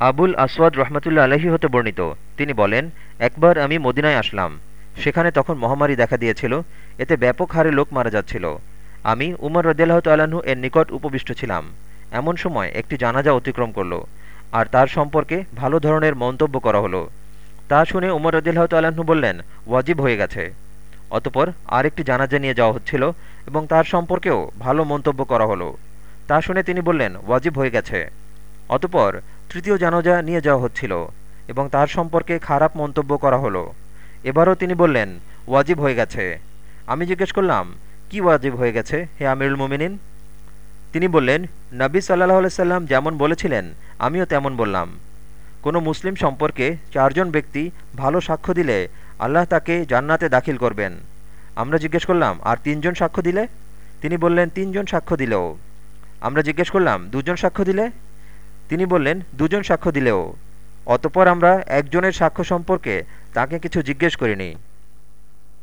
আবুল আসওয়াদ রহমতুল্লা আলহী হতে বর্ণিত। তিনি বলেন, একবার আমি মদিনায় আসলাম। সেখানে তখন মহামারী দেখা দিয়েছিল। এতে ব্যাপক হারে লোক মারা যাচ্ছিল। আমি উমর রদিয়াল্লাহ তাল্লাহ্ন এর নিকট উপবিষ্ট ছিলাম। এমন সময় একটি জানাজা অতিক্রম করল, আর তার সম্পর্কে ভালো ধরনের মন্তব্য করা হলো। তা শুনে উমর রদিল্লাহ তাল্লাহ্ন বললেন, ওয়াজিব হয়ে গেছে। অতপর আরেকটি জানাজা নিয়ে যাওয়া হচ্ছিল এবং তার সম্পর্কেও ভালো মন্তব্য করা হলো। তা শুনে তিনি বললেন, ওয়াজিব হয়ে গেছে। অতপর তৃতীয় জানাজা নিয়ে যাওয়া হচ্ছিল এবং তার সম্পর্কে খারাপ মন্তব্য করা হলো। এবারও তিনি বললেন, ওয়াজিব হয়ে গেছে। আমি জিজ্ঞেস করলাম, কি ওয়াজিব হয়ে গেছে, হে আমিরুল মোমিনিন? তিনি বললেন, নবী সাল্লাহ সাল্লাম যেমন বলেছিলেন, আমিও তেমন বললাম। কোনো মুসলিম সম্পর্কে চারজন ব্যক্তি ভালো সাক্ষ্য দিলে আল্লাহ তাকে জান্নাতে দাখিল করবেন। আমরা জিজ্ঞেস করলাম, আর তিনজন সাক্ষ্য দিলে? তিনি বললেন, তিনজন সাক্ষ্য দিলেও। আমরা জিজ্ঞেস করলাম, দুজন সাক্ষ্য দিলে? তিনি বললেন দুজন সাক্ষ্য দিলেও। অতপর আমরা একজনের সাক্ষ্য সম্পর্কে তাকে কিছু জিজ্ঞেস করিনি।